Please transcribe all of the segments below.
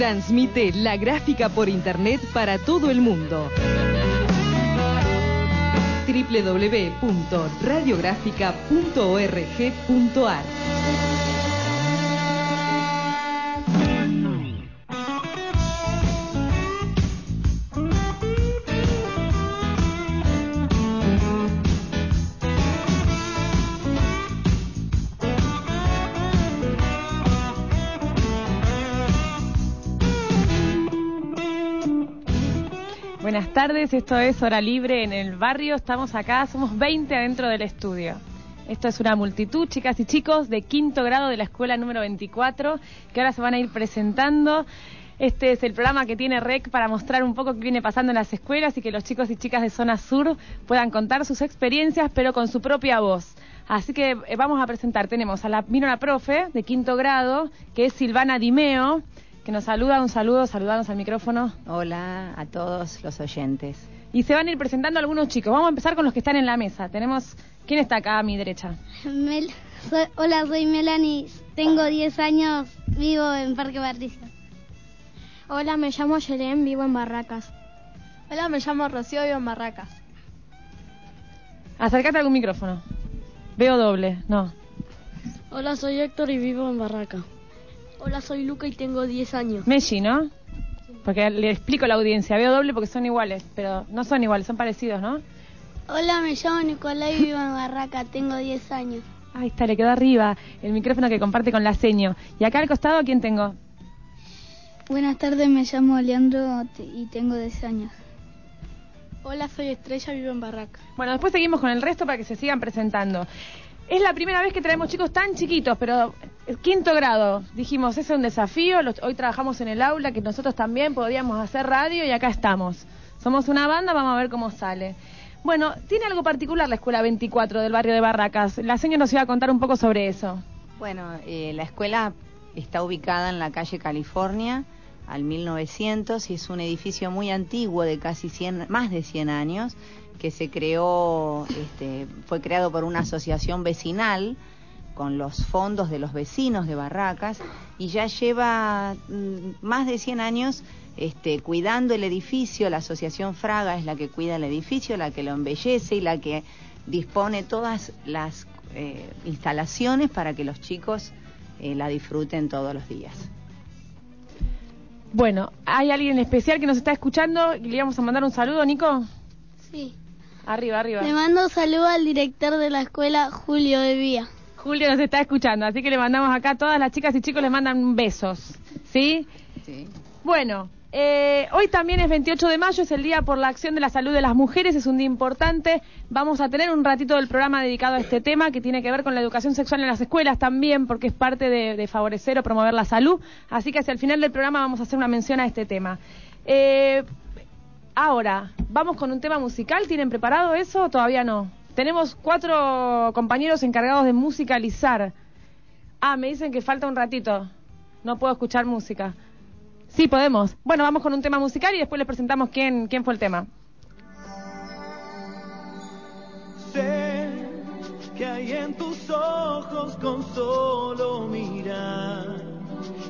transmite la gráfica por internet para todo el mundo. www.radiográfica.org.ar Buenas tardes, esto es Hora Libre en el barrio. Estamos acá, somos 20 adentro del estudio. Esto es una multitud, chicas y chicos, de quinto grado de la escuela número 24, que ahora se van a ir presentando. Este es el programa que tiene REC para mostrar un poco qué viene pasando en las escuelas y que los chicos y chicas de zona sur puedan contar sus experiencias, pero con su propia voz. Así que eh, vamos a presentar, tenemos a la, vino la profe de quinto grado, que es Silvana Dimeo, que nos saluda, un saludo, saludanos al micrófono. Hola a todos los oyentes. Y se van a ir presentando algunos chicos. Vamos a empezar con los que están en la mesa. Tenemos, ¿quién está acá a mi derecha? Mel- soy- hola, soy Melanie, tengo 10 años, vivo en Parque Patricio. Hola, me llamo Yelén, vivo en Barracas. Hola, me llamo Rocío, vivo en Barracas. Acércate a algún micrófono. Veo doble, no. Hola, soy Héctor y vivo en Barraca. Hola, soy Luca y tengo 10 años. Messi, ¿no? Porque le explico a la audiencia, veo doble porque son iguales, pero no son iguales, son parecidos, ¿no? Hola, me llamo Nicolás y vivo en Barraca, tengo 10 años. Ahí está, le quedó arriba el micrófono que comparte con la seño. Y acá al costado, ¿quién tengo? Buenas tardes, me llamo Leandro y tengo 10 años. Hola, soy Estrella, vivo en Barracas. Bueno, después seguimos con el resto para que se sigan presentando. Es la primera vez que traemos chicos tan chiquitos, pero quinto grado. Dijimos, ese es un desafío. hoy trabajamos en el aula, que nosotros también podíamos hacer radio y acá estamos. Somos una banda, vamos a ver cómo sale. Bueno, tiene algo particular la escuela 24 del barrio de Barracas. La señora nos iba a contar un poco sobre eso. Bueno, eh, la escuela está ubicada en la calle California, al 1900, y es un edificio muy antiguo, de casi 100, más de 100 años, que se creó, este, fue creado por una asociación vecinal con los fondos de los vecinos de Barracas y ya lleva mm, más de 100 años este, cuidando el edificio. La asociación Fraga es la que cuida el edificio, la que lo embellece y la que dispone todas las eh, instalaciones para que los chicos eh, la disfruten todos los días. Bueno, ¿hay alguien especial que nos está escuchando y le íbamos a mandar un saludo, Nico? Sí. Arriba, arriba. Le mando saludo al director de la escuela, Julio de Vía. Julio nos está escuchando, así que le mandamos acá, todas las chicas y chicos les mandan besos, ¿sí? Sí. Bueno, eh, hoy también es 28 de mayo, es el Día por la Acción de la Salud de las Mujeres, es un día importante. Vamos a tener un ratito del programa dedicado a este tema que tiene que ver con la educación sexual en las escuelas también, porque es parte de, de favorecer o promover la salud. Así que hacia el final del programa vamos a hacer una mención a este tema. Eh, ahora, vamos con un tema musical. ¿Tienen preparado eso o todavía no? Tenemos cuatro compañeros encargados de musicalizar. Ah, me dicen que falta un ratito. No puedo escuchar música. Sí, podemos. Bueno, vamos con un tema musical y después les presentamos quién, quién fue el tema. Sé que hay en tus ojos con solo mirar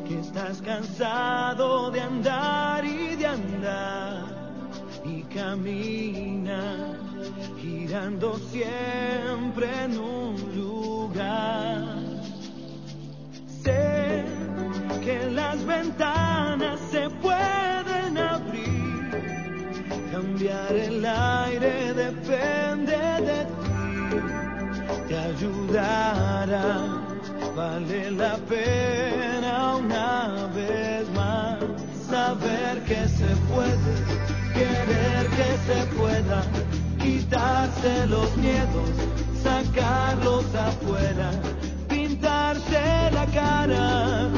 que estás cansado de andar y de andar camina girando siempre en un lugar. Sé que las ventanas se pueden abrir, cambiar el aire depende de ti, te ayudará, vale la pena una vez más saber que se puede, que se pueda, quitarse los miedos, sacarlos afuera, pintarse la cara,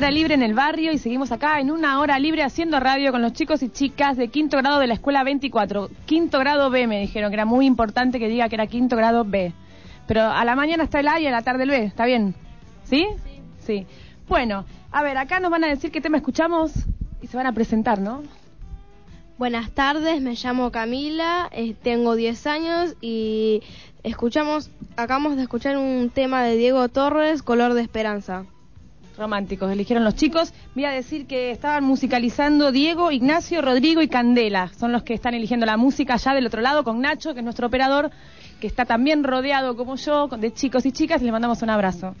hora libre en el barrio y seguimos acá en una hora libre haciendo radio con los chicos y chicas de quinto grado de la escuela 24. Quinto grado B me dijeron que era muy importante que diga que era quinto grado B. Pero a la mañana está el A y a la tarde el B, ¿está bien? ¿Sí? Sí. Bueno, a ver, acá nos van a decir qué tema escuchamos y se van a presentar, ¿no? Buenas tardes, me llamo Camila, eh, tengo 10 años y escuchamos, acabamos de escuchar un tema de Diego Torres, Color de Esperanza. Románticos, eligieron los chicos. Voy a decir que estaban musicalizando Diego, Ignacio, Rodrigo y Candela. Son los que están eligiendo la música allá del otro lado con Nacho, que es nuestro operador, que está también rodeado como yo de chicos y chicas. Y les mandamos un abrazo.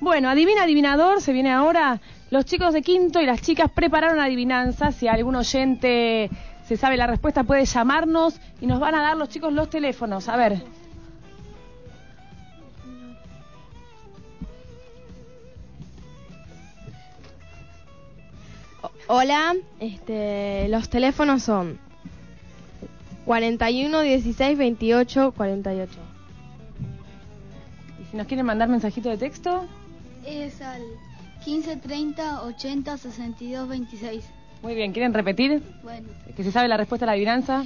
Bueno, adivina adivinador, se viene ahora. Los chicos de quinto y las chicas prepararon adivinanzas. Si algún oyente se sabe la respuesta puede llamarnos y nos van a dar los chicos los teléfonos. A ver. Hola, este, los teléfonos son 41 16 28 48. Y si nos quieren mandar mensajito de texto, Es al 15 30 80 62 26. muy bien. ¿Quieren repetir? Bueno, Que se sabe la respuesta a la adivinanza.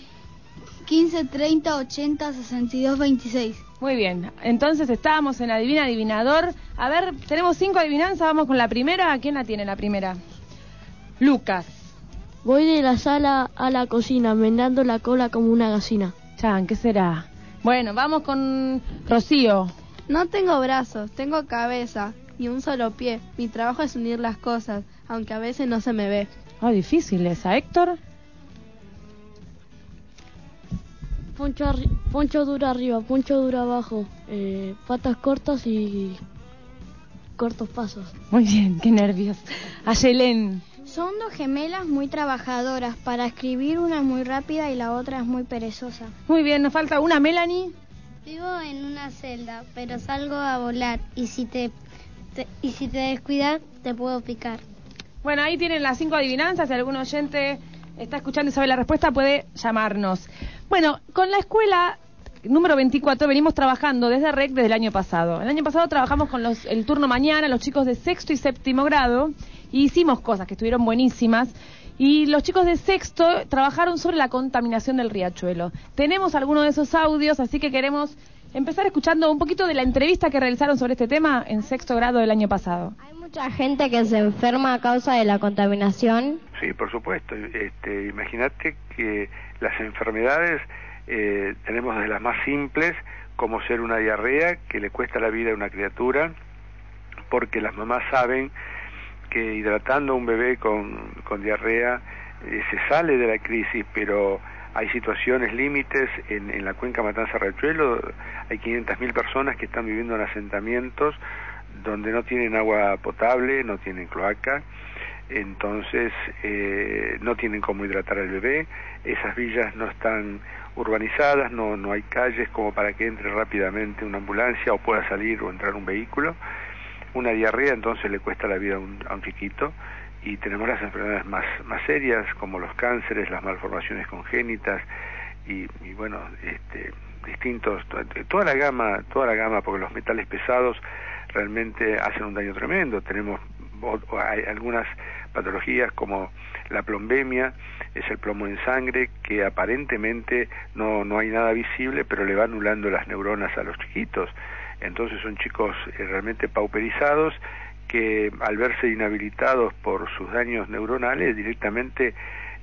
15 30 80 62 26. Muy bien, entonces estábamos en Adivina Adivinador. A ver, tenemos cinco adivinanzas, vamos con la primera. ¿Quién la tiene la primera? Lucas. Voy de la sala a la cocina, vendando la cola como una gallina. Chan, ¿qué será? Bueno, vamos con Rocío. No tengo brazos, tengo cabeza y un solo pie. Mi trabajo es unir las cosas, aunque a veces no se me ve. Ah, difícil esa. Héctor. Poncho, arri- poncho duro arriba, poncho duro abajo, eh, patas cortas y cortos pasos. Muy bien, qué nervios. Ayelén. Son dos gemelas muy trabajadoras. Para escribir una es muy rápida y la otra es muy perezosa. Muy bien, nos falta una Melanie. Vivo en una celda, pero salgo a volar y si te, te- y si te descuidas te puedo picar. Bueno, ahí tienen las cinco adivinanzas. Si algún oyente está escuchando y sabe la respuesta, puede llamarnos. Bueno, con la escuela número 24 venimos trabajando desde REC desde el año pasado. El año pasado trabajamos con los, el turno mañana, los chicos de sexto y séptimo grado, y hicimos cosas que estuvieron buenísimas. Y los chicos de sexto trabajaron sobre la contaminación del riachuelo. Tenemos algunos de esos audios, así que queremos empezar escuchando un poquito de la entrevista que realizaron sobre este tema en sexto grado del año pasado. Hay mucha gente que se enferma a causa de la contaminación. Sí, por supuesto. Este, Imagínate que las enfermedades eh, tenemos desde las más simples, como ser una diarrea que le cuesta la vida a una criatura, porque las mamás saben que hidratando un bebé con, con diarrea eh, se sale de la crisis, pero hay situaciones límites en, en la cuenca Matanza-Riachuelo, hay 500.000 personas que están viviendo en asentamientos donde no tienen agua potable, no tienen cloaca, entonces eh, no tienen cómo hidratar al bebé, esas villas no están urbanizadas, no, no hay calles como para que entre rápidamente una ambulancia o pueda salir o entrar un vehículo. Una diarrea entonces le cuesta la vida a un, a un chiquito y tenemos las enfermedades más, más serias como los cánceres, las malformaciones congénitas y, y bueno, este, distintos, to- toda la gama, toda la gama, porque los metales pesados realmente hacen un daño tremendo. Tenemos hay algunas patologías como la plombemia, es el plomo en sangre que aparentemente no, no hay nada visible, pero le va anulando las neuronas a los chiquitos. Entonces son chicos eh, realmente pauperizados que al verse inhabilitados por sus daños neuronales directamente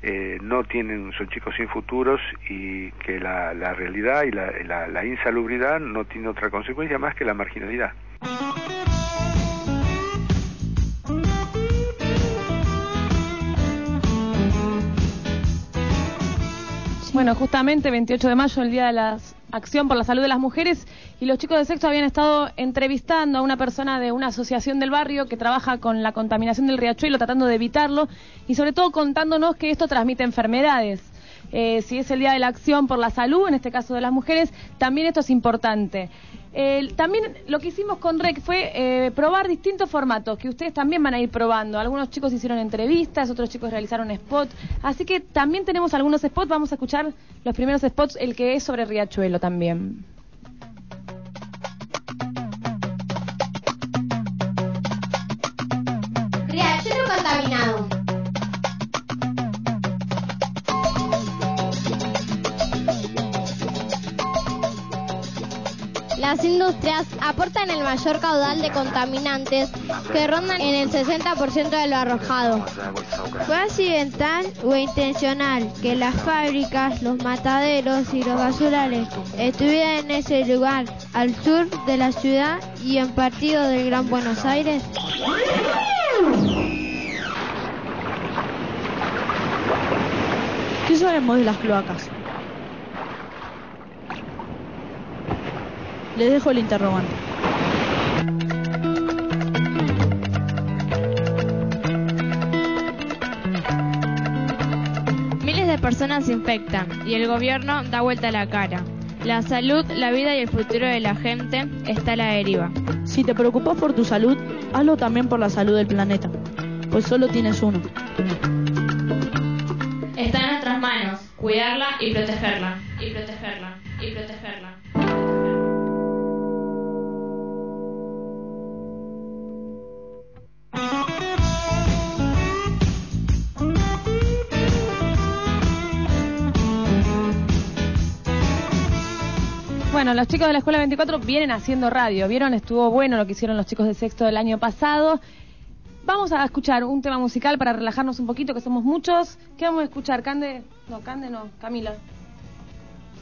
eh, no tienen, son chicos sin futuros y que la, la realidad y la, la, insalubridad no tiene otra consecuencia más que la marginalidad. Bueno, justamente 28 de mayo, el Día de la Acción por la Salud de las Mujeres, y los chicos de sexto habían estado entrevistando a una persona de una asociación del barrio que trabaja con la contaminación del riachuelo, tratando de evitarlo, y sobre todo contándonos que esto transmite enfermedades. Eh, si es el Día de la Acción por la Salud, en este caso de las mujeres, también esto es importante. Eh, también lo que hicimos con REC fue eh, probar distintos formatos que ustedes también van a ir probando. Algunos chicos hicieron entrevistas, otros chicos realizaron spots. Así que también tenemos algunos spots. Vamos a escuchar los primeros spots, el que es sobre Riachuelo también. Riachuelo Las industrias aportan el mayor caudal de contaminantes que rondan en el 60% de lo arrojado. Fue accidental o intencional que las fábricas, los mataderos y los basurales estuvieran en ese lugar, al sur de la ciudad y en partido del Gran Buenos Aires. ¿Qué sabemos de las cloacas? Les dejo el interrogante. Miles de personas se infectan y el gobierno da vuelta la cara. La salud, la vida y el futuro de la gente está a la deriva. Si te preocupas por tu salud, hazlo también por la salud del planeta, pues solo tienes uno. Está en nuestras manos cuidarla y protegerla, y protegerla, y protegerla. Bueno, los chicos de la Escuela 24 vienen haciendo radio. ¿Vieron? Estuvo bueno lo que hicieron los chicos de sexto del año pasado. Vamos a escuchar un tema musical para relajarnos un poquito, que somos muchos. ¿Qué vamos a escuchar? ¿Cande? No, Cande no. Camila.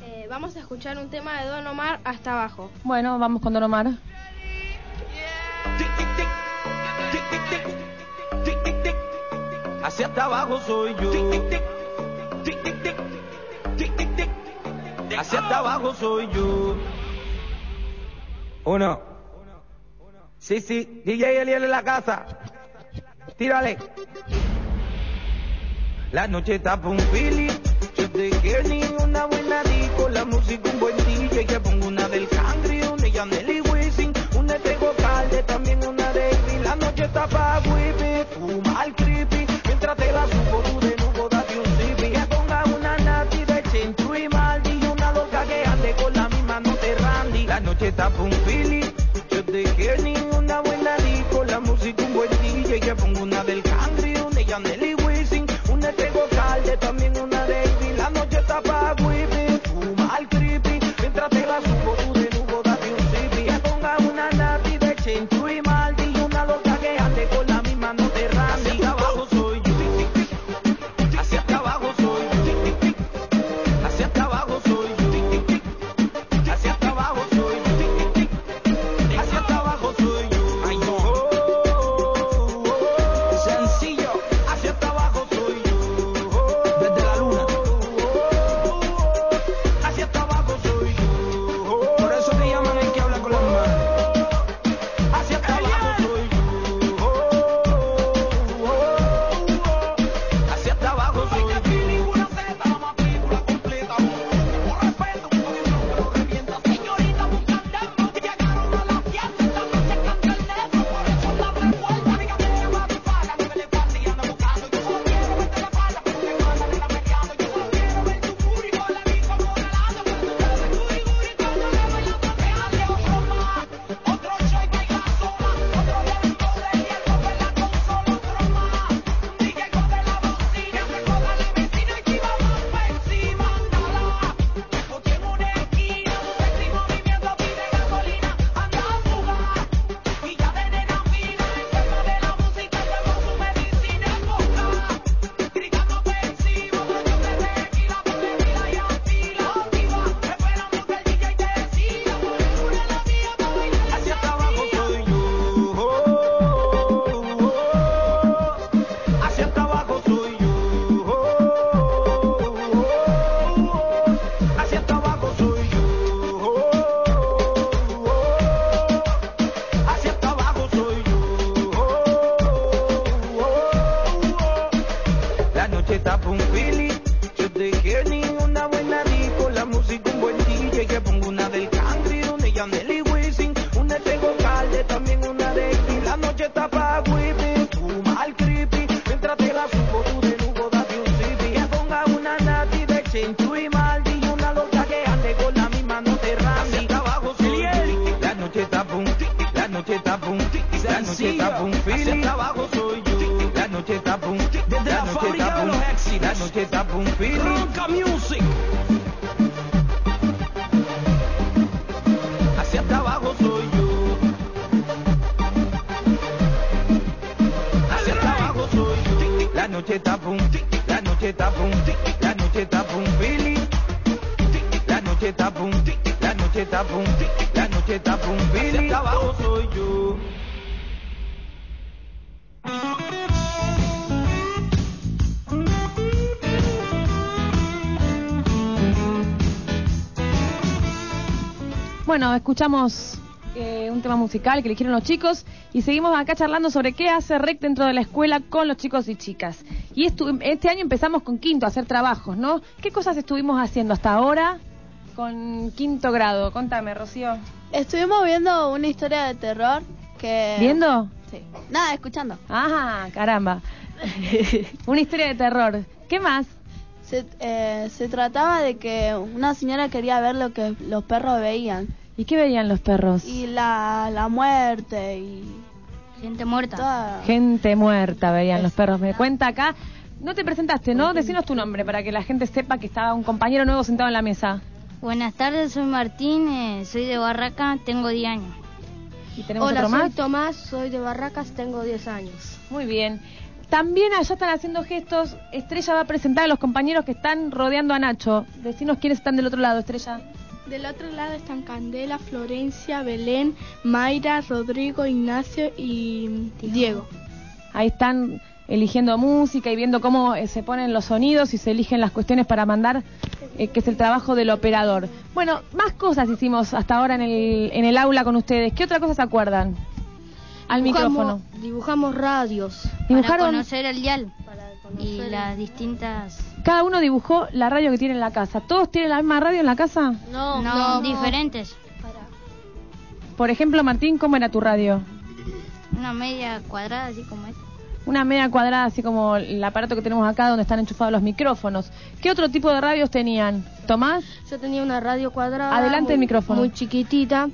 Eh, vamos a escuchar un tema de Don Omar hasta abajo. Bueno, vamos con Don Omar. Hacia hasta abajo soy yo. Hacia abajo soy yo. Uno. Sí, sí, DJ Eliel en la casa. Tírale. La noche está pa' un feeling. Yo te quiero ni una buena disco. La música un buen DJ. Que pongo una del Cangri, una de Yaneli Wisin. Una de Calde, también una de. La noche está pa' noche un feeling. Yo te quiero ni una buena disco. La música un buen DJ. Pongo una del Cangri, una de Yaneli Wisin. Una de Calde, también una de. La noche está pa' noche está hacia abajo soy yo. La noche está desde la, la noche fábrica de los éxitos. La noche está Ronca Music. Hacia abajo soy yo. La noche está boom, la noche está boom, la noche está boom, Philly. La noche está boom, la noche está boom, la noche está boom, Philly. Bueno, escuchamos eh, un tema musical que eligieron los chicos y seguimos acá charlando sobre qué hace REC dentro de la escuela con los chicos y chicas. Y estu- este año empezamos con quinto a hacer trabajos, ¿no? ¿Qué cosas estuvimos haciendo hasta ahora con quinto grado? Contame, Rocío. Estuvimos viendo una historia de terror que... ¿Viendo? Sí. Nada, escuchando. Ah, caramba. una historia de terror. ¿Qué más? Se, eh, se trataba de que una señora quería ver lo que los perros veían. ¿Y qué veían los perros? Y la, la muerte y... Gente muerta. toda- Gente muerta veían los perros. Me cuenta acá. No te presentaste, ¿no? Decinos tu nombre para que la gente sepa que estaba un compañero nuevo sentado en la mesa. Buenas tardes, soy Martín, eh, soy de Barraca, tengo 10 años. ¿Y tenemos Hola, otro soy más? Tomás, soy de Barracas, tengo 10 años. Muy bien. También allá están haciendo gestos. Estrella va a presentar a los compañeros que están rodeando a Nacho. Decinos quiénes están del otro lado, Estrella. Del otro lado están Candela, Florencia, Belén, Mayra, Rodrigo, Ignacio y Diego. Ahí están eligiendo música y viendo cómo eh, se ponen los sonidos y se eligen las cuestiones para mandar, eh, que es el trabajo del operador. Bueno, más cosas hicimos hasta ahora en el, en el aula con ustedes. ¿Qué otra cosa se acuerdan? Al micrófono. Dibujamos radios. Para conocer el dial y las distintas... cada uno dibujó la radio que tiene en la casa. ¿Todos tienen la misma radio en la casa? No, no. diferentes. Por ejemplo, Martín, ¿cómo era tu radio? Una media cuadrada, así como esta. Una media cuadrada, así como el aparato que tenemos acá donde están enchufados los micrófonos. ¿Qué otro tipo de radios tenían? ¿Tomás? Yo tenía una radio cuadrada. Adelante muy- el micrófono. Muy chiquitita.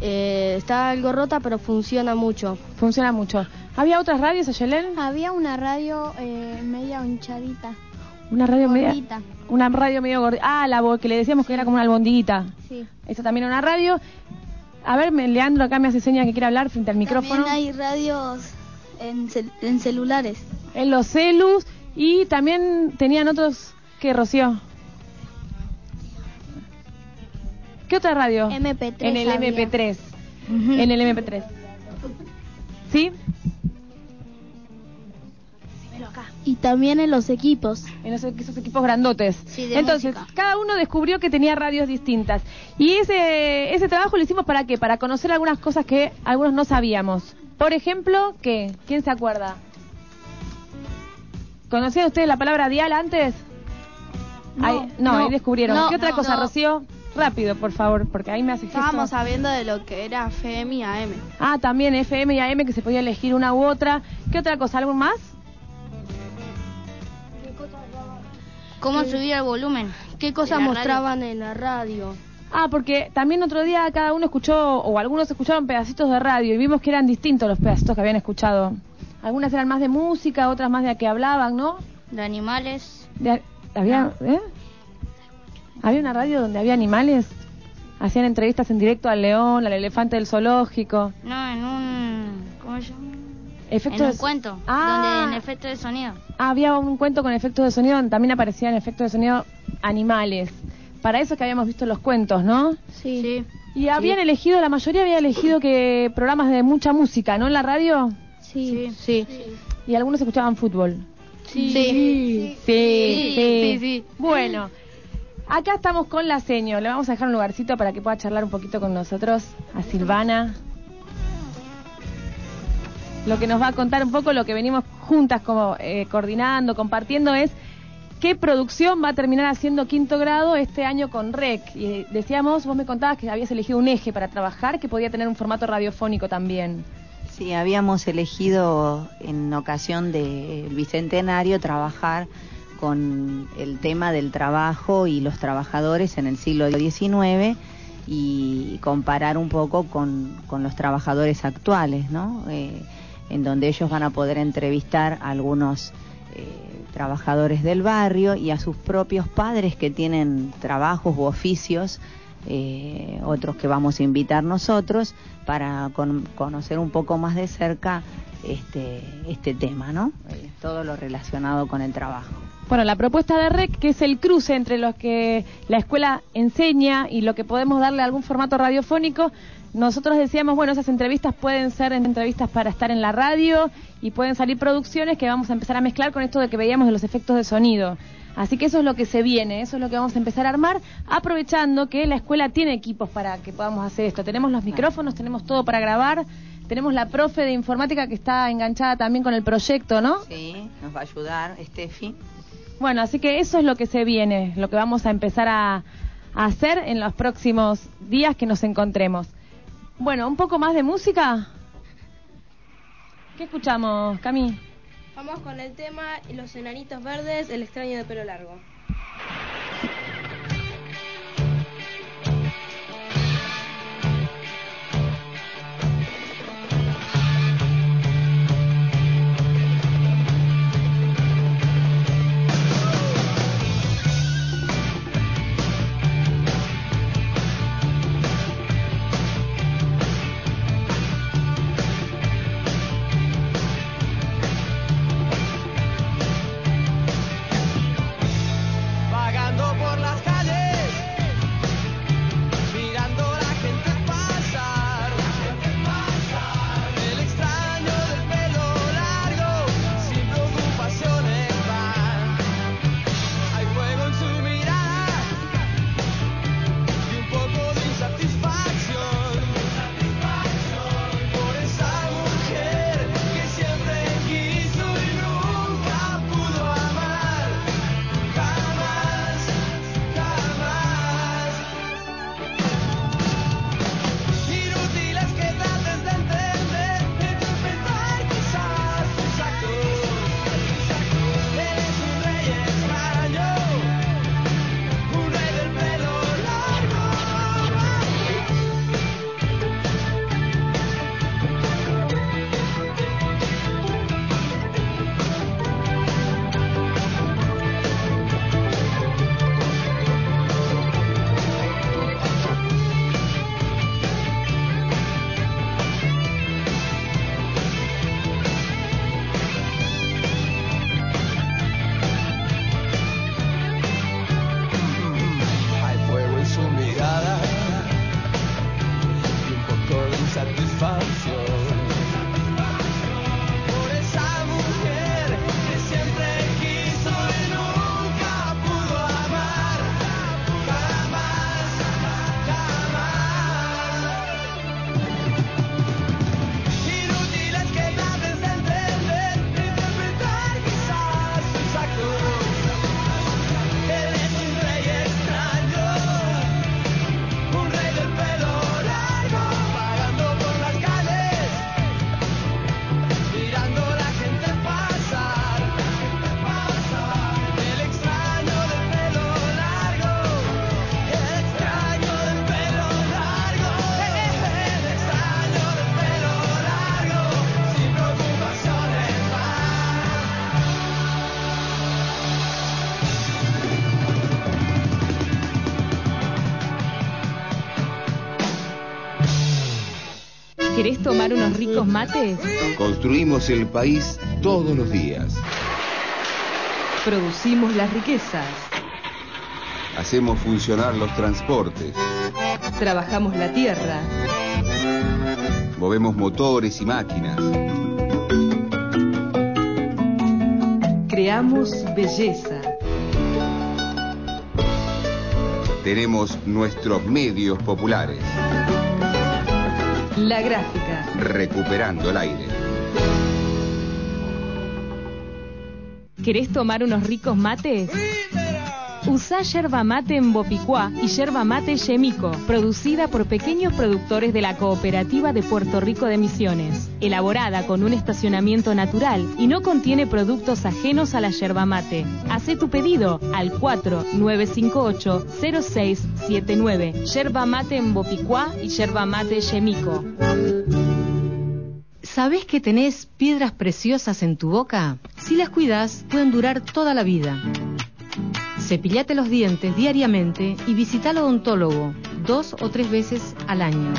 Eh, está algo rota, pero funciona mucho. Funciona mucho. ¿Había otras radios, Ayelen? Había una radio eh, media hinchadita. Una radio media. Gordita. Una radio medio gordita. Ah, la que le decíamos que era como una albondiguita. Sí. Esa también era una radio. A ver, Leandro acá me hace señas que quiere hablar frente al micrófono. También hay radios en, cel- en celulares. En los celus. Y también tenían otros. ¿Qué, Rocío? ¿Qué otra radio? MP3 En el había. MP3. En el MP3. ¿Sí? Y también en los equipos. en esos, esos equipos grandotes. Sí, de Entonces, música. cada uno descubrió que tenía radios distintas. Y ese, ese trabajo lo hicimos para qué? Para conocer algunas cosas que algunos no sabíamos. Por ejemplo, ¿qué? ¿Quién se acuerda? ¿Conocían ustedes la palabra dial antes? No, Ahí- no, no, ahí descubrieron. no, ¿Qué otra cosa. Rocío? Rápido, por favor, porque ahí me hace. Estábamos sabiendo de lo que era FM y AM. Ah, también FM y AM que se podía elegir una u otra. ¿Qué otra cosa? ¿Algo más? ¿Cómo subir el volumen? ¿Qué cosas la mostraban en la radio? Ah, porque también otro día cada uno escuchó, o algunos escucharon pedacitos de radio y vimos que eran distintos los pedacitos que habían escuchado. Algunas eran más de música, otras más de a que hablaban, ¿no? De animales. De- había, ¿eh? había una radio donde había animales. Hacían entrevistas en directo al león, al elefante del zoológico. No, en un... ¿Cómo se llama? Efectos en un de- cuento. Ah. Donde en efecto de sonido. Ah, había un cuento con efectos de sonido, donde también aparecían efectos de sonido animales. Para eso es que habíamos visto los cuentos, ¿no? Sí. Y habían elegido, la mayoría había elegido que programas de mucha música, ¿no? En la radio. Sí. Sí. Y algunos escuchaban fútbol. Sí. Sí, sí, Sí, sí. sí. Bueno, acá estamos con la seño. Le vamos a dejar un lugarcito para que pueda charlar un poquito con nosotros a Silvana. Lo que nos va a contar un poco, lo que venimos juntas como eh, coordinando, compartiendo es qué producción va a terminar haciendo quinto grado este año con REC. Y decíamos, vos me contabas que habías elegido un eje para trabajar que podía tener un formato radiofónico también. Sí, habíamos elegido en ocasión del bicentenario trabajar con el tema del trabajo y los trabajadores en el siglo XIX y comparar un poco con, con los trabajadores actuales, ¿no? Eh, en donde ellos van a poder entrevistar a algunos eh, trabajadores del barrio y a sus propios padres que tienen trabajos u oficios eh, otros que vamos a invitar nosotros para con- conocer un poco más de cerca este, este tema, ¿no? Eh, todo lo relacionado con el trabajo. Bueno, la propuesta de REC, que es el cruce entre lo que la escuela enseña y lo que podemos darle a algún formato radiofónico, nosotros decíamos, bueno, esas entrevistas pueden ser entrevistas para estar en la radio y pueden salir producciones que vamos a empezar a mezclar con esto de que veíamos de los efectos de sonido. Así que eso es lo que se viene, eso es lo que vamos a empezar a armar, aprovechando que la escuela tiene equipos para que podamos hacer esto. Tenemos los micrófonos, tenemos todo para grabar, tenemos la profe de informática que está enganchada también con el proyecto, ¿no? Sí, nos va a ayudar Steffi. Bueno, así que eso es lo que se viene, lo que vamos a empezar a, a hacer en los próximos días que nos encontremos. Bueno, un poco más de música. ¿Qué escuchamos, Cami? Vamos con el tema Los enanitos verdes, el extraño de pelo largo. ¿Querés tomar unos ricos mates? Construimos el país todos los días. Producimos las riquezas. Hacemos funcionar los transportes. Trabajamos la tierra. Movemos motores y máquinas. Creamos belleza. Tenemos nuestros medios populares. La gráfica. Recuperando el aire. ¿Querés tomar unos ricos mates? Usá yerba mate en Bopicuá y yerba mate Yemico, producida por pequeños productores de la Cooperativa de Puerto Rico de Misiones. Elaborada con un estacionamiento natural y no contiene productos ajenos a la yerba mate. Hacé tu pedido al 4958-0679. Yerba mate en Bopicuá y yerba mate Yemico. ¿Sabés que tenés piedras preciosas en tu boca? Si las cuidas, pueden durar toda la vida. Cepillate los dientes diariamente y visita al odontólogo. dos o tres veces al año.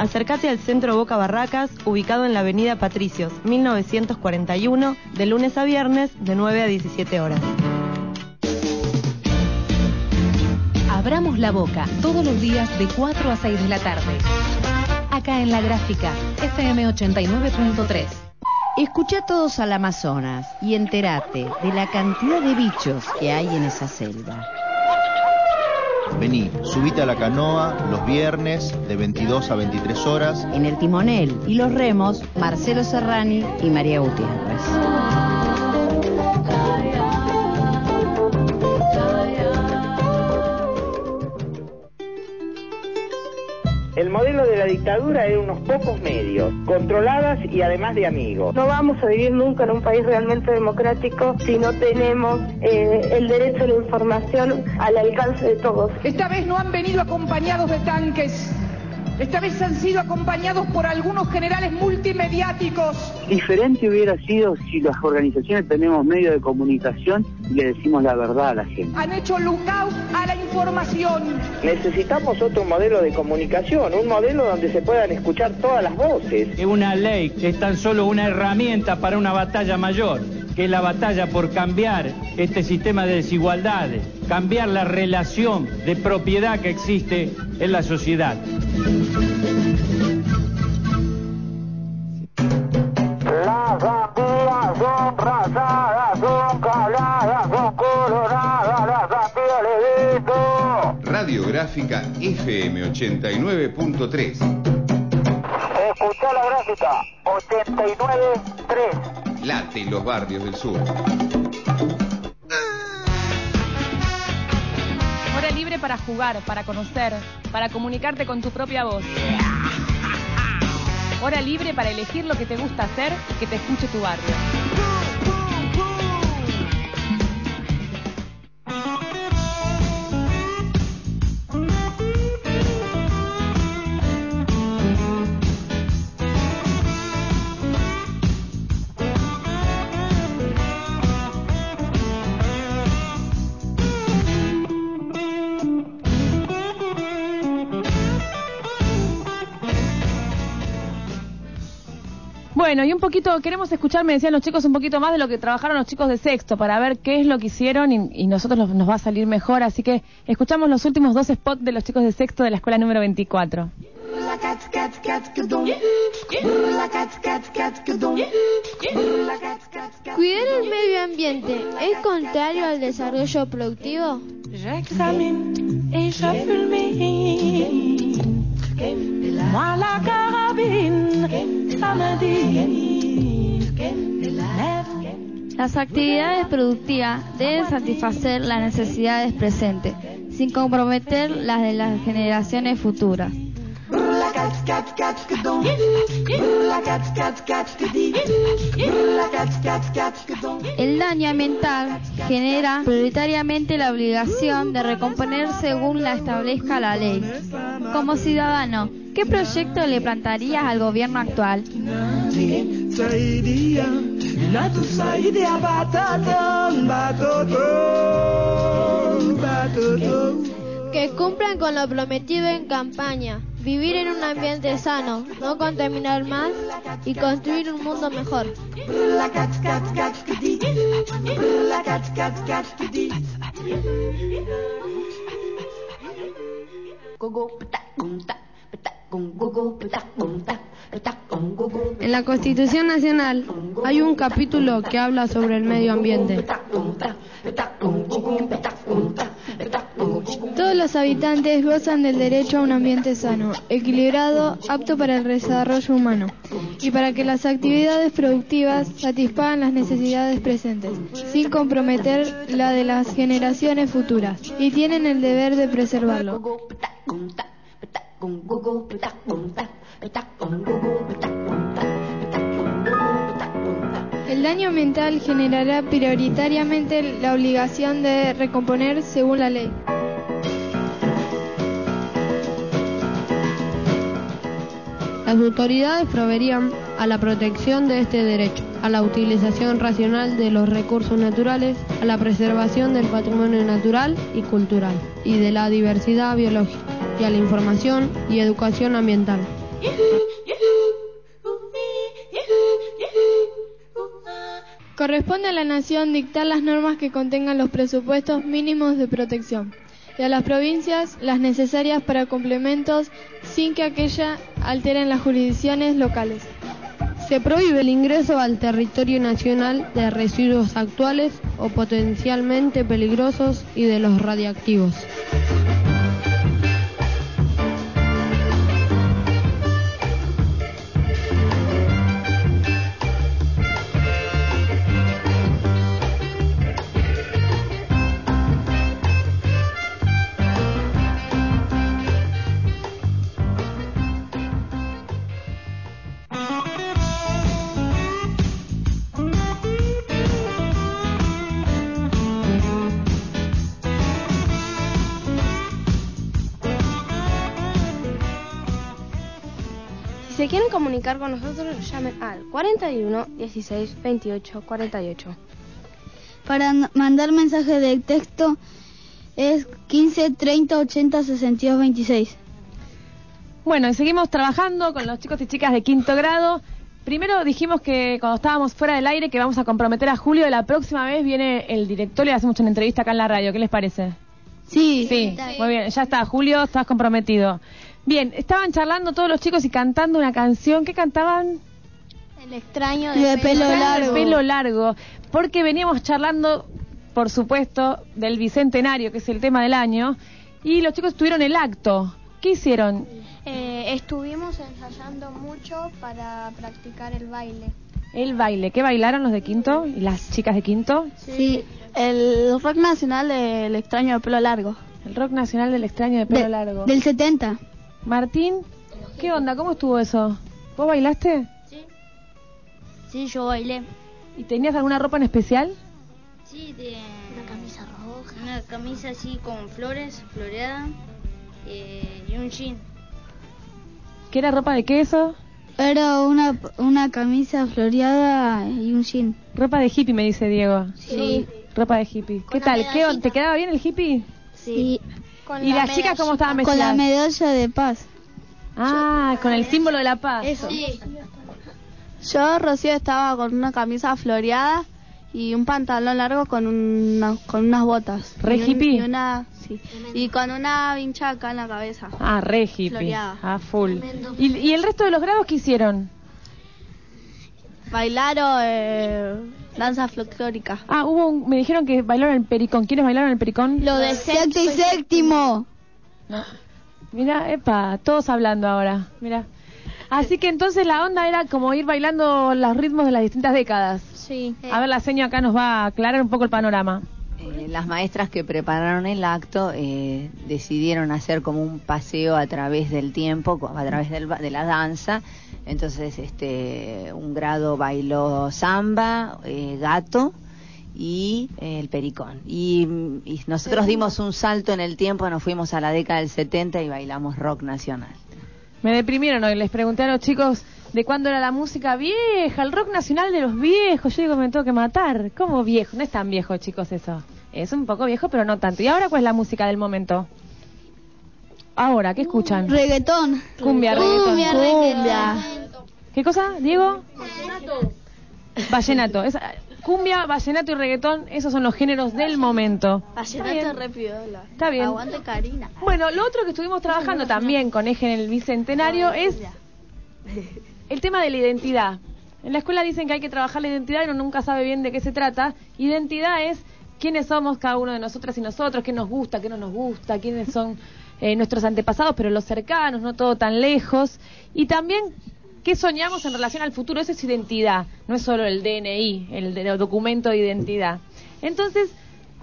Acércate al Centro Boca Barracas, ubicado en la Avenida Patricios, 1941, de lunes a viernes, de 9 a 17 horas. Abramos la boca todos los días de 4 a 6 de la tarde. Acá en la gráfica, FM 89.3. Escucha todos al Amazonas y entérate de la cantidad de bichos que hay en esa selva. Vení, subite a la canoa los viernes de 22 a 23 horas. En el timonel y los remos, Marcelo Serrani y María Gutiérrez. El modelo de la dictadura era unos pocos medios, controladas y además de amigos. No vamos a vivir nunca en un país realmente democrático si no tenemos eh, el derecho a la información al alcance de todos. Esta vez no han venido acompañados de tanques. Esta vez han sido acompañados por algunos generales multimediáticos. Diferente hubiera sido si las organizaciones tenemos medios de comunicación y le decimos la verdad a la gente. Han hecho lookout a la información. Necesitamos otro modelo de comunicación, un modelo donde se puedan escuchar todas las voces. Una ley es tan solo una herramienta para una batalla mayor, que es la batalla por cambiar este sistema de desigualdades, cambiar la relación de propiedad que existe en la sociedad. Son rasadas, son caladas, son coloradas, las. Radiográfica FM 89.3. Escuchá la gráfica, 89.3. Late los barrios del sur. Hora libre para jugar, para conocer, para comunicarte con tu propia voz. Hora libre para elegir lo que te gusta hacer y que te escuche tu barrio. Bueno, y un poquito, queremos escuchar, me decían los chicos, un poquito más de lo que trabajaron los chicos de sexto para ver qué es lo que hicieron y, y nosotros nos, nos va a salir mejor. Así que escuchamos los últimos dos spots de los chicos de sexto de la escuela número 24. Cuidar el medio ambiente es contrario al desarrollo productivo. La. Las actividades productivas deben satisfacer las necesidades presentes, sin comprometer las de las generaciones futuras. El daño ambiental genera prioritariamente la obligación de recomponer según la establezca la ley. Como ciudadano, ¿qué proyecto le plantarías al gobierno actual? Que cumplan con lo prometido en campaña. Vivir en un ambiente sano, no contaminar más y construir un mundo mejor. En la Constitución Nacional hay un capítulo que habla sobre el medio ambiente. Todos los habitantes gozan del derecho a un ambiente sano, equilibrado, apto para el desarrollo humano y para que las actividades productivas satisfagan las necesidades presentes, sin comprometer la de las generaciones futuras, y tienen el deber de preservarlo. El daño ambiental generará prioritariamente la obligación de recomponer según la ley. Las autoridades proveerían a la protección de este derecho, a la utilización racional de los recursos naturales, a la preservación del patrimonio natural y cultural y de la diversidad biológica. y a la información y educación ambiental. Corresponde a la Nación dictar las normas que contengan los presupuestos mínimos de protección y a las provincias las necesarias para complementos sin que aquella alteren las jurisdicciones locales. Se prohíbe el ingreso al territorio nacional de residuos actuales o potencialmente peligrosos y de los radiactivos. Se quieren comunicar con nosotros, llamen al 41 16 28 48. Para mandar mensaje de texto es 15 30 80 62 26. Bueno, y seguimos trabajando con los chicos y chicas de quinto grado. Primero dijimos que cuando estábamos fuera del aire que vamos a comprometer a Julio. La próxima vez viene el director y le hacemos una entrevista acá en la radio. ¿Qué les parece? Sí. Sí, muy bien. Ya está, Julio, estás comprometido. Bien, estaban charlando todos los chicos y cantando una canción. ¿Qué cantaban? El extraño de, pelo largo. De pelo largo. Porque veníamos charlando, por supuesto, del bicentenario, que es el tema del año. Y los chicos tuvieron el acto. ¿Qué hicieron? Eh, estuvimos ensayando mucho para practicar el baile. El baile. ¿Qué bailaron los de quinto? ¿Y las chicas de quinto? Sí, el rock nacional del extraño de pelo largo. El rock nacional del extraño de pelo De- largo. Del 70. Martín, ¿qué onda? ¿Cómo estuvo eso? ¿Vos bailaste? Sí, yo bailé. ¿Y tenías alguna ropa en especial? Sí, de una camisa roja. Una camisa así con flores, floreada eh, y un jean. ¿Qué era ropa de queso? Era una, una camisa floreada y un jean. Ropa de hippie, me dice Diego. Sí. Ropa de hippie. ¿Qué tal? ¿Qué. ¿Te quedaba bien el hippie? Sí. ¿Y las chicas cómo estaban vestidas? Con la medalla de paz. Ah, con el símbolo de la paz. Yo, Rocío, estaba con una camisa floreada y un pantalón largo con, una, con unas botas. ¿Re Y un- hippie? Y, una, sí. y con una vincha acá en la cabeza. Ah, re hippie. Floreada. Ah, full. ¿Y, y el resto de los grados qué hicieron? Bailaron eh, danza folclórica. Ah, hubo un- me dijeron que bailaron el pericón. ¿Quiénes bailaron el pericón? Lo de sexto y séptimo. Mira, epa, todos hablando ahora. Mira. Así que entonces la onda era como ir bailando los ritmos de las distintas décadas. Sí. A ver, la seño acá nos va a aclarar un poco el panorama. Eh, las maestras que prepararon el acto eh, decidieron hacer como un paseo a través del tiempo, a través del ba- de la danza. Entonces, este, un grado bailó samba, eh, gato y eh, el pericón. Y, y nosotros dimos un salto en el tiempo, nos fuimos a la década del 70 y bailamos rock nacional. Me deprimieron hoy, les pregunté a los chicos de cuándo era la música vieja, el rock nacional de los viejos. Yo digo, me tengo que matar. ¿Cómo viejo? No es tan viejo, chicos, eso. Es un poco viejo, pero no tanto. ¿Y ahora cuál es la música del momento? Ahora, ¿qué escuchan? Reggaetón. Cumbia, reggaetón. Cumbia, reggaetón. ¿Qué cosa, Diego? Vallenato. Esa- cumbia, vallenato y reggaetón, esos son los géneros del momento. Está bien. re piola. Está bien. Aguante Karina. Bueno, lo otro que estuvimos trabajando también con Eje en el Bicentenario es el tema de la identidad. En la escuela dicen que hay que trabajar la identidad y uno nunca sabe bien de qué se trata. Identidad es quiénes somos cada uno de nosotras y nosotros, qué nos gusta, qué no nos gusta, quiénes son eh, nuestros antepasados, pero los cercanos, no todo tan lejos. Y también qué soñamos en relación al futuro. Eso es identidad, no es solo el DNI, el, el documento de identidad. Entonces,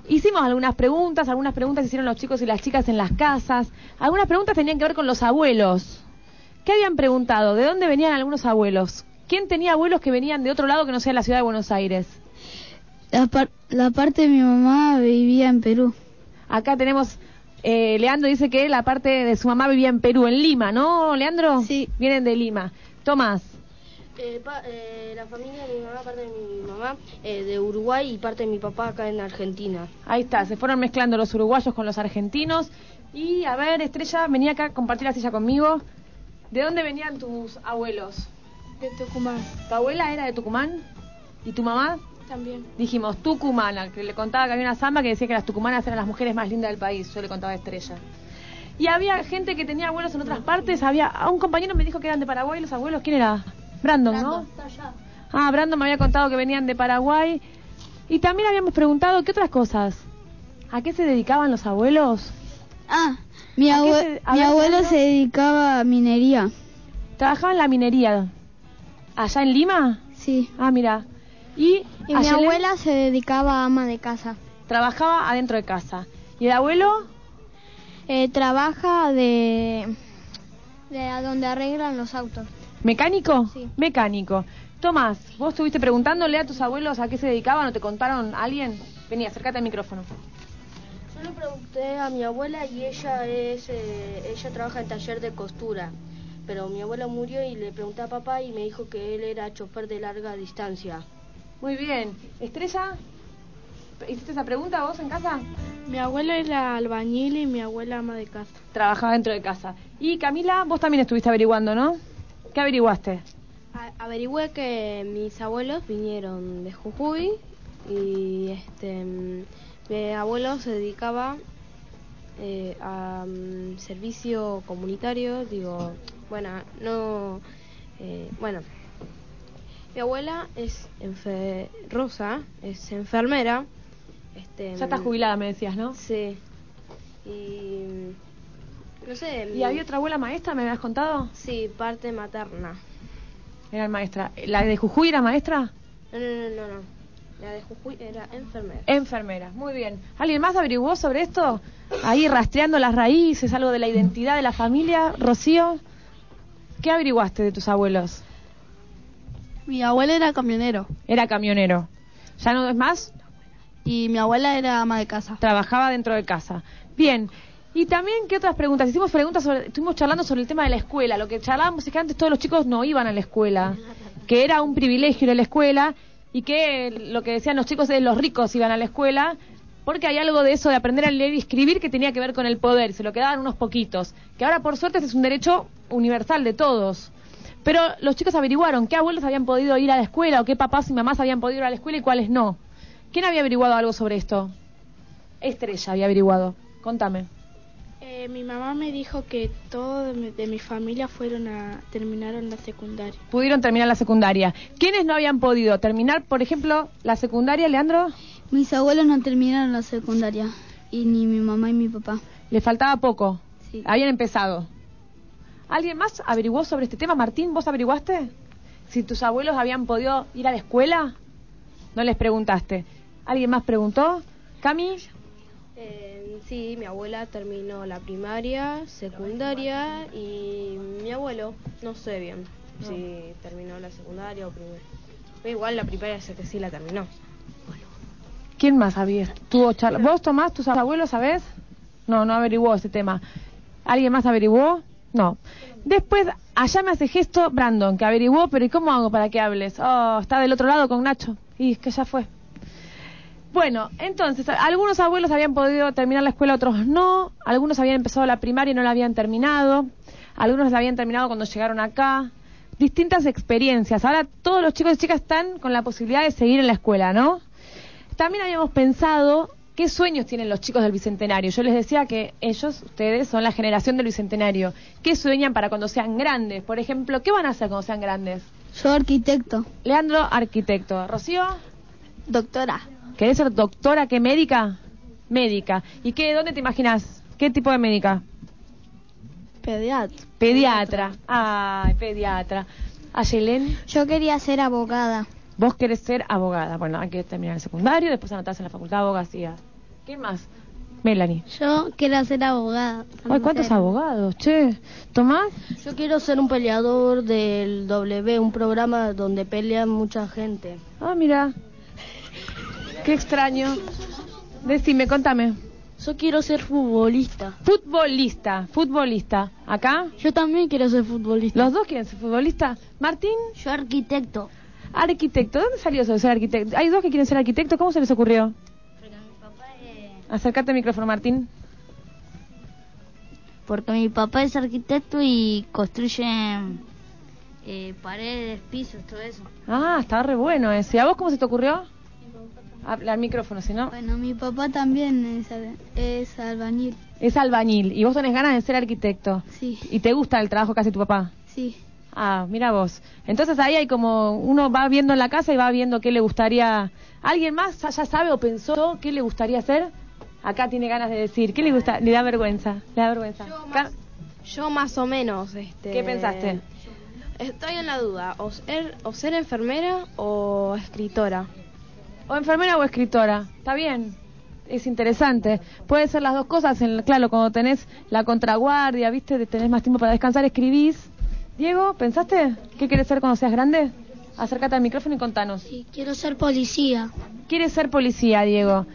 Hicimos algunas preguntas, algunas preguntas hicieron los chicos y las chicas en las casas, algunas preguntas tenían que ver con los abuelos. ¿Qué habían preguntado? ¿De dónde venían algunos abuelos? ¿Quién tenía abuelos que venían de otro lado que no sea la ciudad de Buenos Aires? La, par- la parte de mi mamá vivía en Perú. Acá tenemos, eh, Leandro dice que la parte de su mamá vivía en Perú, en Lima, ¿no, Leandro? Sí. Vienen de Lima. Tomás. Eh, pa- eh, la familia de mi mamá, parte de mi mamá, eh, de Uruguay y parte de mi papá acá en Argentina. Ahí está, se fueron mezclando los uruguayos con los argentinos. Y a ver, Estrella, venía acá a compartir la silla conmigo. ¿De dónde venían tus abuelos? De Tucumán. ¿Tu abuela era de Tucumán? ¿Y tu mamá? También. Dijimos tucumana, que le contaba que había una samba que decía que las tucumanas eran las mujeres más lindas del país. Yo le contaba a Estrella. Y había gente que tenía abuelos en otras partes. Había a un compañero me dijo que eran de Paraguay los abuelos. ¿Quién era? Brandon, ¿no? Ah, Brandon me había contado que venían de Paraguay. Y también habíamos preguntado qué otras cosas. ¿A qué se dedicaban los abuelos? Ah, mi, ¿A qué abue- se- mi abuelo se dedicaba a minería. ¿Trabajaba en la minería? ¿Allá en Lima? Sí. Ah, mira. Y, Y mi Ayelen abuela se dedicaba a ama de casa. trabajaba adentro de casa. ¿Y el abuelo? Eh, trabaja de, de a donde arreglan los autos. ¿Mecánico? Sí. Mecánico. Tomás, ¿vos estuviste preguntándole a tus abuelos a qué se dedicaban o te contaron alguien? Vení, acércate al micrófono. Yo le pregunté a mi abuela y ella es, eh, ella trabaja en taller de costura. Pero mi abuela murió y le pregunté a papá y me dijo que él era chofer de larga distancia. Muy bien. Estrella, ¿hiciste esa pregunta vos en casa? Mi abuelo era albañil y mi abuela ama de casa. Trabajaba dentro de casa. Y Camila, vos también estuviste averiguando, ¿no? ¿Qué averiguaste? A- averigüé que mis abuelos vinieron de Jujuy y este mm, mi abuelo se dedicaba eh, a mm, servicio comunitario, digo, bueno, no, eh, bueno, mi abuela es enfe- Rosa, es enfermera, este, Ya estás jubilada, me decías, ¿no? Sí. Y mm, no sé. ¿Y había otra abuela maestra, me habías contado? Sí, parte materna. Era maestra. ¿La de Jujuy era maestra? No, no, no, no, no. La de Jujuy era enfermera. Enfermera, muy bien. ¿Alguien más averiguó sobre esto? Ahí rastreando las raíces, algo de la identidad de la familia. Rocío, ¿qué averiguaste de tus abuelos? Mi abuelo era camionero Era camionero. ¿Ya no es más? y mi abuela era ama de casa. Trabajaba dentro de casa. Bien. Y también, ¿qué otras preguntas? Hicimos preguntas sobre, estuvimos charlando sobre el tema de la escuela. Lo que charlábamos es que antes todos los chicos no iban a la escuela, que era un privilegio ir a la escuela y que lo que decían los chicos es los ricos iban a la escuela porque hay algo de eso de aprender a leer y escribir que tenía que ver con el poder, se lo quedaban unos poquitos, que ahora por suerte es un derecho universal de todos. Pero los chicos averiguaron qué abuelos habían podido ir a la escuela o qué papás y mamás habían podido ir a la escuela y cuáles no. ¿Quién había averiguado algo sobre esto? Estrella había averiguado. Contame. Eh, mi mamá me dijo que todos de mi, de mi familia fueron a terminaron la secundaria. Pudieron terminar la secundaria. ¿Quiénes no habían podido terminar, por ejemplo, la secundaria, Leandro? Mis abuelos no terminaron la secundaria y ni mi mamá y mi papá. Le faltaba poco. Sí. Habían empezado. ¿Alguien más averiguó sobre este tema? Martín, ¿vos averiguaste? Si tus abuelos habían podido ir a la escuela. No les preguntaste. ¿Alguien más preguntó? ¿Cami? Eh, sí, mi abuela terminó la primaria, secundaria y mi abuelo, no sé bien si terminó la secundaria o primaria. Igual la primaria sé que sí la terminó. ¿Quién más había? ¿Tuvo charla? ¿Vos, Tomás, tus abuelos, sabés? No, no averiguó ese tema. ¿Alguien más averiguó? No. Después, allá me hace gesto Brandon, que averiguó, pero ¿y cómo hago para que hables? Oh, está del otro lado con Nacho. Y es que ya fue. Bueno, entonces, algunos abuelos habían podido terminar la escuela, otros no. Algunos habían empezado la primaria y no la habían terminado. Algunos la habían terminado cuando llegaron acá. Distintas experiencias. Ahora todos los chicos y chicas están con la posibilidad de seguir en la escuela, ¿no? También habíamos pensado qué sueños tienen los chicos del Bicentenario. Yo les decía que ellos, ustedes, son la generación del Bicentenario. ¿Qué sueñan para cuando sean grandes? Por ejemplo, ¿qué van a hacer cuando sean grandes? Yo arquitecto. Leandro, arquitecto. Rocío, Doctora. ¿querés ser doctora? ¿Qué médica? Médica. ¿Y qué, dónde te imaginas? ¿Qué tipo de médica? Pediatra. Pediatra. Ay, pediatra. Ayelen, Yo quería ser abogada. Vos querés ser abogada. Bueno, hay que terminar el secundario, después anotarse en la facultad de abogacía. ¿Qué más? Melanie. Yo quiero ser abogada. Ay, ¿cuántos abogados? Che, Tomás. Yo quiero ser un peleador del W, un programa donde pelean mucha gente. Ah, mira. Qué extraño. Decime, contame. Yo quiero ser futbolista. Futbolista, futbolista. ¿Acá? Yo también quiero ser futbolista. ¿Los dos quieren ser futbolistas? ¿Martín? Yo arquitecto. Arquitecto. ¿Dónde salió eso de ser arquitecto? Hay dos que quieren ser arquitectos. ¿Cómo se les ocurrió? Porque mi papá es... Acércate al micrófono, Martín. Porque mi papá es arquitecto y construye eh, paredes, pisos, todo eso. Ah, está re bueno ese. ¿A vos cómo se te ocurrió? Habla al micrófono, si no. Bueno, mi papá también es, es albañil. Es albañil. ¿Y vos tenés ganas de ser arquitecto? Sí. ¿Y te gusta el trabajo que hace tu papá? Sí. Ah, mira vos. Entonces ahí hay como, uno va viendo en la casa y va viendo qué le gustaría. ¿Alguien más ya sabe o pensó qué le gustaría hacer? Acá tiene ganas de decir, ¿qué le gusta? Le da vergüenza, le da vergüenza. Ca- Yo más o menos, este... ¿Qué pensaste? Estoy en la duda, o ser, o ser enfermera o escritora. O enfermera o escritora. Está bien. Es interesante. Puede ser las dos cosas. En, claro, cuando tenés la contraguardia, ¿viste? De- Tenés más tiempo para descansar, escribís. Diego, ¿pensaste? ¿Qué quieres ser cuando seas grande? Acércate al micrófono y contanos. Sí, quiero ser policía. ¿Quieres ser policía, Diego?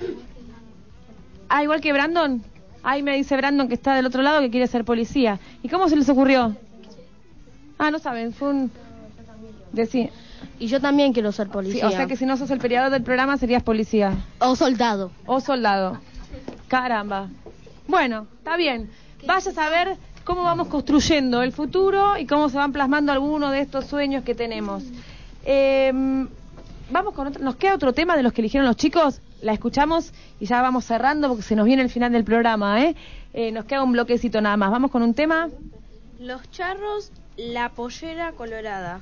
Ah, igual que Brandon. Ahí me dice Brandon que está del otro lado que quiere ser policía. ¿Y cómo se les ocurrió? Ah, no saben, fue un... Decí- Y yo también quiero ser Sí, policía. o sea que si no sos el peleador del programa serías policía. O soldado. O soldado. Caramba. Bueno, está bien. Vaya a saber cómo vamos construyendo el futuro y cómo se van plasmando algunos de estos sueños que tenemos. Eh, vamos con otro. ¿Nos queda otro tema de los que eligieron los chicos? La escuchamos y ya vamos cerrando porque se nos viene el final del programa, ¿eh? Eh, nos queda un bloquecito nada más. Vamos con un tema. Los charros, la pollera colorada.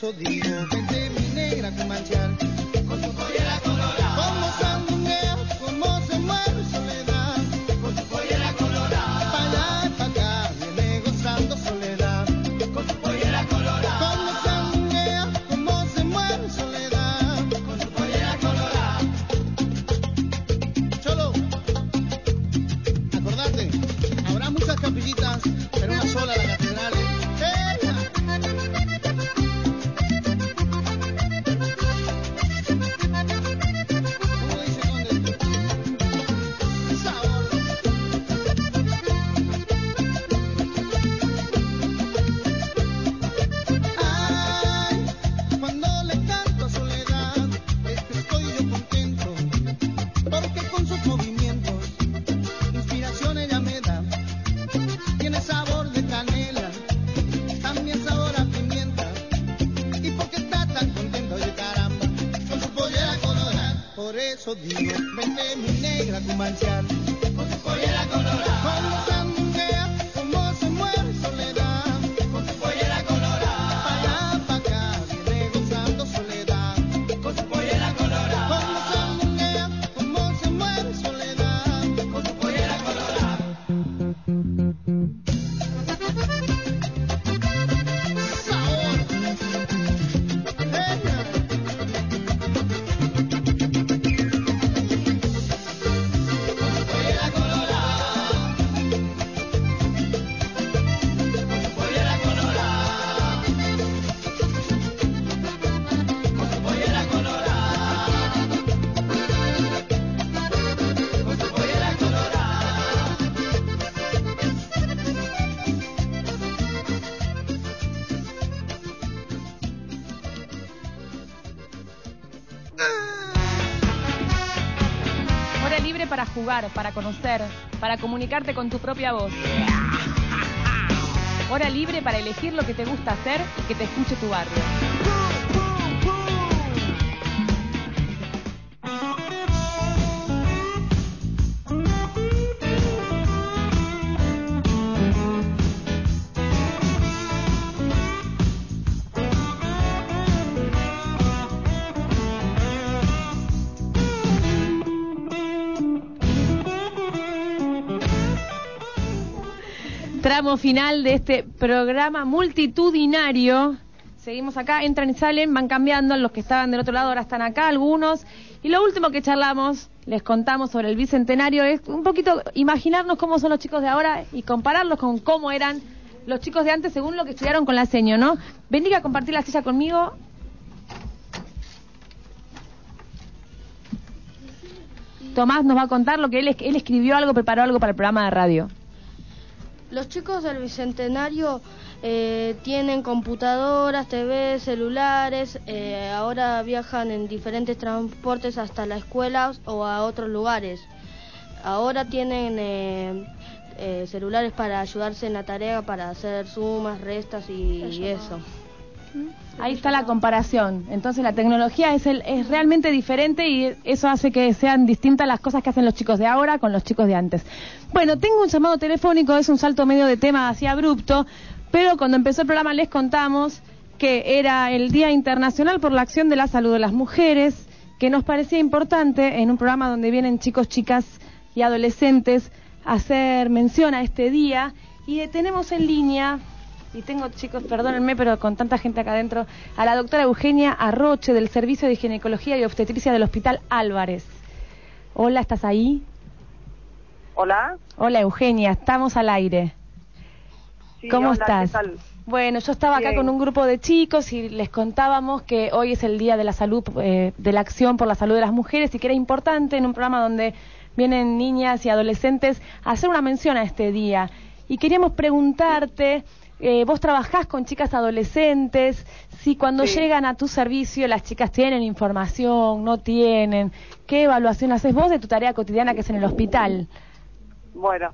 Eso digo, vente mi negra. Con negra cumanchar, comunicarte con tu propia voz. Hora libre para elegir lo que te gusta hacer y que te escuche tu barrio. Final de este programa multitudinario. Seguimos acá, entran y salen, van cambiando. Los que estaban del otro lado ahora están acá, algunos. Y lo último que charlamos, les contamos sobre el bicentenario, es un poquito imaginarnos cómo son los chicos de ahora y compararlos con cómo eran los chicos de antes según lo que estudiaron con la seño, ¿no? Vení a compartir la silla conmigo. Tomás nos va a contar lo que él, él escribió algo, preparó algo para el programa de radio. Los chicos del Bicentenario eh, tienen computadoras, TV, celulares, eh, ahora viajan en diferentes transportes hasta la escuela o a otros lugares. Ahora tienen eh, eh, celulares para ayudarse en la tarea, para hacer sumas, restas y, eso. Ahí está la comparación. Entonces la tecnología es, el, es realmente diferente y eso hace que sean distintas las cosas que hacen los chicos de ahora con los chicos de antes. Bueno, tengo un llamado telefónico, es un salto medio de tema así abrupto, pero cuando empezó el programa les contamos que era el Día Internacional por la Acción de la Salud de las Mujeres, que nos parecía importante en un programa donde vienen chicos, chicas y adolescentes hacer mención a este día. Y tenemos en línea, y tengo chicos, perdónenme, pero con tanta gente acá adentro, a la doctora Eugenia Arroche del Servicio de Ginecología y Obstetricia del Hospital Álvarez. Hola, ¿estás ahí? Hola. Hola Eugenia, estamos al aire. Sí, ¿Cómo hola, ¿qué estás? tal? Bueno, yo estaba acá con un grupo de chicos y les contábamos que hoy es el Día de la Salud, eh, de la Acción por la Salud de las Mujeres y que era importante en un programa donde vienen niñas y adolescentes hacer una mención a este día. Y queríamos preguntarte, eh, vos trabajás con chicas adolescentes, si cuando Sí. llegan a tu servicio las chicas tienen información, no tienen, ¿qué evaluación haces vos de tu tarea cotidiana que es en el hospital? Bueno,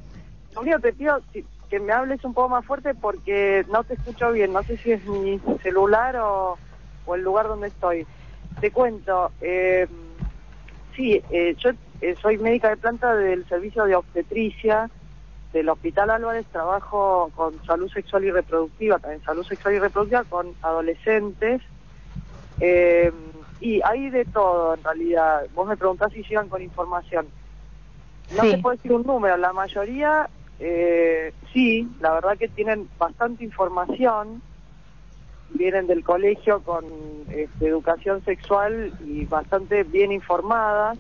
lo único que te pido que me hables un poco más fuerte porque no te escucho bien. No sé si es mi celular o, o el lugar donde estoy. Te cuento, eh, sí, eh, yo eh, soy médica de planta del servicio de obstetricia del Hospital Álvarez. Trabajo con salud sexual y reproductiva, también salud sexual y reproductiva con adolescentes. Eh, y hay de todo en realidad. Vos me preguntás si llegan con información. No Sí. te puedo decir un número, la mayoría eh, sí, la verdad que tienen bastante información, vienen del colegio con este, educación sexual y bastante bien informadas.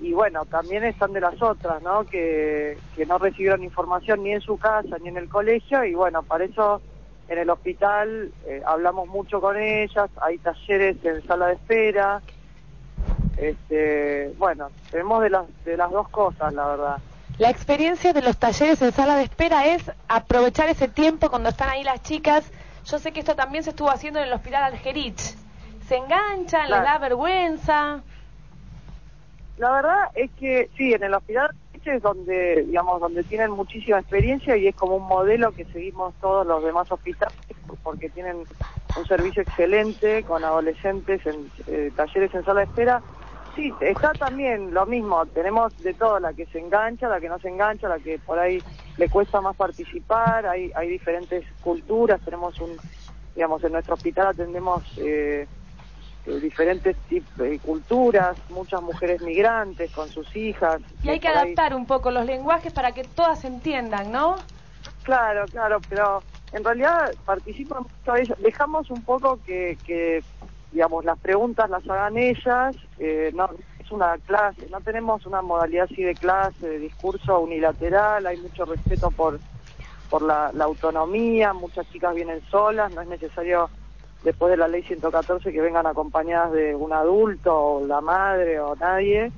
Y bueno, también están de las otras, ¿no? Que, que no recibieron información ni en su casa ni en el colegio y bueno, para eso en el hospital eh, hablamos mucho con ellas, hay talleres en sala de espera. Este, bueno, tenemos de las de las dos cosas, la verdad. La experiencia de los talleres en sala de espera es aprovechar ese tiempo cuando están ahí las chicas. Yo sé que esto también se estuvo haciendo en el hospital Algerich. Se enganchan, les da vergüenza. La verdad es que sí, en el hospital es donde, digamos, donde tienen muchísima experiencia y es como un modelo que seguimos todos los demás hospitales porque tienen un servicio excelente con adolescentes en eh, talleres en sala de espera. Sí, está también lo mismo, tenemos de todo, la que se engancha, la que no se engancha, la que por ahí le cuesta más participar, hay, hay diferentes culturas, tenemos un, digamos, en nuestro hospital atendemos eh, eh, diferentes tipos de culturas, muchas mujeres migrantes con sus hijas. Y hay que ahí- adaptar un poco los lenguajes para que todas entiendan, ¿no? Claro, claro, pero en realidad participan ellos. Dejamos un poco que, que, digamos, las preguntas las hagan ellas. eh, no es una clase, no tenemos una modalidad así de clase, de discurso unilateral. Hay mucho respeto por por la, la autonomía. Muchas chicas vienen solas, no es necesario después de la ley 114 que vengan acompañadas de un adulto o la madre o nadie.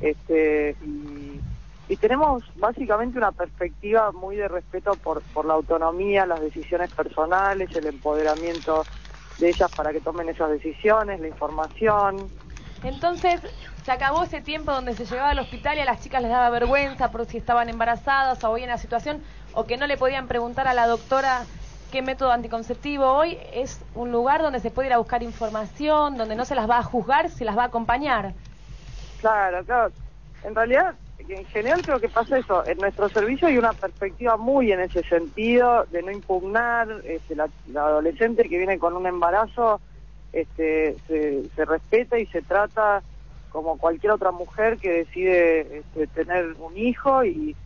Este, y, y tenemos básicamente una perspectiva muy de respeto por, por la autonomía, las decisiones personales, el empoderamiento de ellas para que tomen esas decisiones, la información. Entonces, se acabó ese tiempo donde se llegaba al hospital y a las chicas les daba vergüenza por si estaban embarazadas o bien la situación o que no le podían preguntar a la doctora qué método anticonceptivo. Hoy es un lugar donde se puede ir a buscar información, donde no se las va a juzgar, se las va a acompañar. Claro, claro. En realidad, en general creo que pasa eso. En nuestro servicio hay una perspectiva muy en ese sentido de no impugnar. Este, la, la adolescente que viene con un embarazo este, se, respeta y se trata como cualquier otra mujer que decide este, tener un hijo y,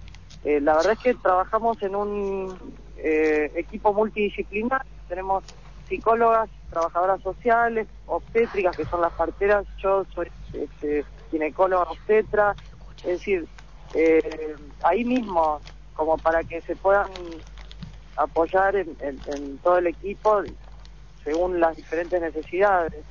eh, la verdad es que trabajamos en un eh, equipo multidisciplinar, tenemos psicólogas, trabajadoras sociales, obstétricas, que son las parteras, yo soy este, ginecóloga obstetra, es decir, eh, ahí mismo, como para que se puedan apoyar en, todo el equipo según las diferentes necesidades.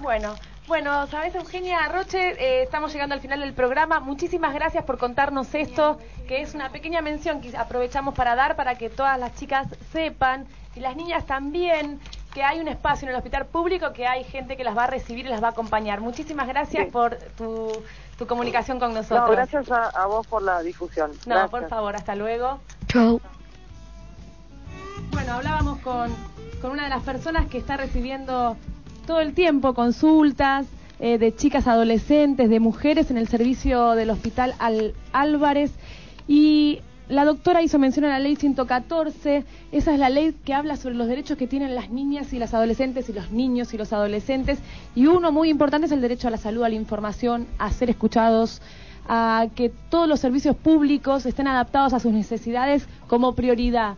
Bueno, bueno, sabes Eugenia Roche, eh, estamos llegando al final del programa. Muchísimas gracias por contarnos esto, que es una pequeña mención que aprovechamos para dar para que todas las chicas sepan y las niñas también que hay un espacio en el hospital público que hay gente que las va a recibir y las va a acompañar. Muchísimas gracias por tu, tu comunicación con nosotros. No, gracias a, a vos por la difusión. No, Gracias. por favor, hasta luego. Chau. Bueno, hablábamos con, con una de las personas que está recibiendo todo el tiempo consultas eh, de chicas adolescentes, de mujeres en el servicio del Hospital Al- Álvarez. Y la doctora hizo mención a la ley 114. Esa es la ley que habla sobre los derechos que tienen las niñas y las adolescentes y los niños y los adolescentes. Y uno muy importante es el derecho a la salud, a la información, a ser escuchados, a que todos los servicios públicos estén adaptados a sus necesidades como prioridad.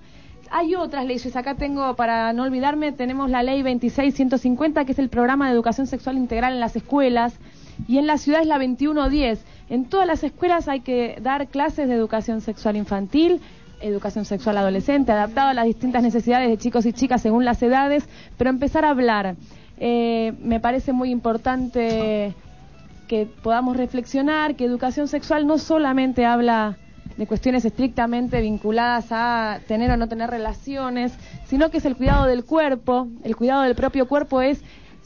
Hay otras leyes, acá tengo, para no olvidarme, tenemos la ley 26150, que es el programa de educación sexual integral en las escuelas, y en la ciudad es la 2110. En todas las escuelas hay que dar clases de educación sexual infantil, educación sexual adolescente, adaptado a las distintas necesidades de chicos y chicas según las edades, pero empezar a hablar. Eh, me parece muy importante que podamos reflexionar que educación sexual no solamente habla de cuestiones estrictamente vinculadas a tener o no tener relaciones, sino que es el cuidado del cuerpo. El cuidado del propio cuerpo es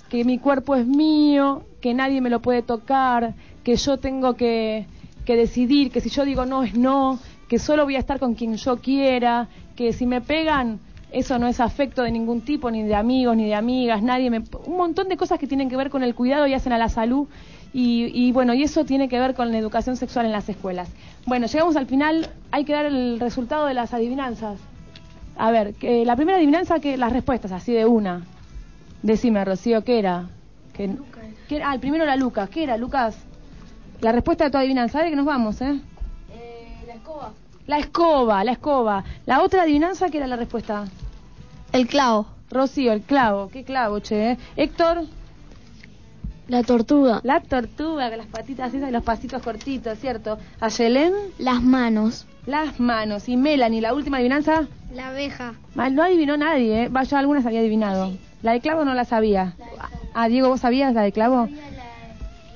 que mi cuerpo es mío, que nadie me lo puede tocar, que yo tengo que, que decidir, que si yo digo no es no, que solo voy a estar con quien yo quiera, que si me pegan eso no es afecto de ningún tipo, ni de amigos, ni de amigas, nadie me... Un montón de cosas que tienen que ver con el cuidado y hacen a la salud. Y, y bueno, y eso tiene que ver con la educación sexual en las escuelas. Bueno, llegamos al final, hay que dar el resultado de las adivinanzas. A ver, que la primera adivinanza, que las respuestas, así de una. Decime, Rocío, ¿qué era? ¿Qué, qué- ah, el primero era Lucas. ¿Qué era, Lucas? La respuesta de tu adivinanza. A ver que nos vamos, ¿eh? la escoba. La escoba, la escoba. La otra adivinanza, ¿qué era la respuesta? El clavo. Rocío, el clavo. ¿Qué clavo, che? eh? Héctor. La tortuga. La tortuga, con las patitas esas y los pasitos cortitos, ¿cierto? Ayelén. Las manos. Las manos. Y Melanie, la última adivinanza. La abeja. Mal, no adivinó nadie, ¿eh? Vaya, algunas había adivinado. La de clavo no la sabía. Ah, Diego, ¿vos sabías la de clavo?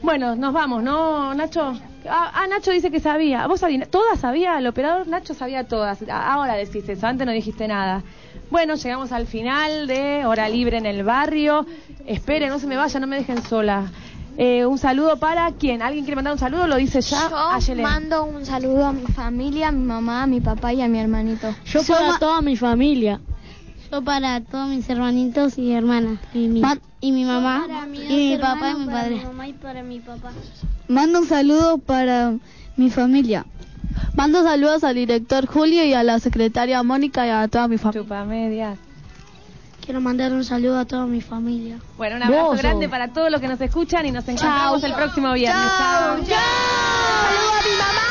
Bueno, nos vamos, ¿no, Nacho? Ah, ah, Nacho dice que sabía. ¿Vos sabías? ¿Todas sabía? El operador Nacho sabía todas. Ah, Ahora decís eso, antes no dijiste nada. Bueno, llegamos al final de Hora Libre en el Barrio. Esperen, no se me vayan, no me dejen sola. Eh, un saludo para quién? ¿Alguien quiere mandar un saludo? Lo dice ya Yo mando un saludo a mi familia, a mi mamá, a mi papá y a mi hermanito. Yo para toda mi familia. Yo para todos mis hermanitos y hermanas. Y mi, y mi mamá. y mi papá y mi padre. mamá y para mi papá. Mando un saludo para mi familia. Mando saludos al director Julio y a la secretaria Mónica y a toda mi familia. Chupamedias. Quiero mandar un saludo a toda mi familia. Bueno, un abrazo grande para todos los que nos escuchan y nos encontramos Chau. el próximo viernes. Chau. Chau.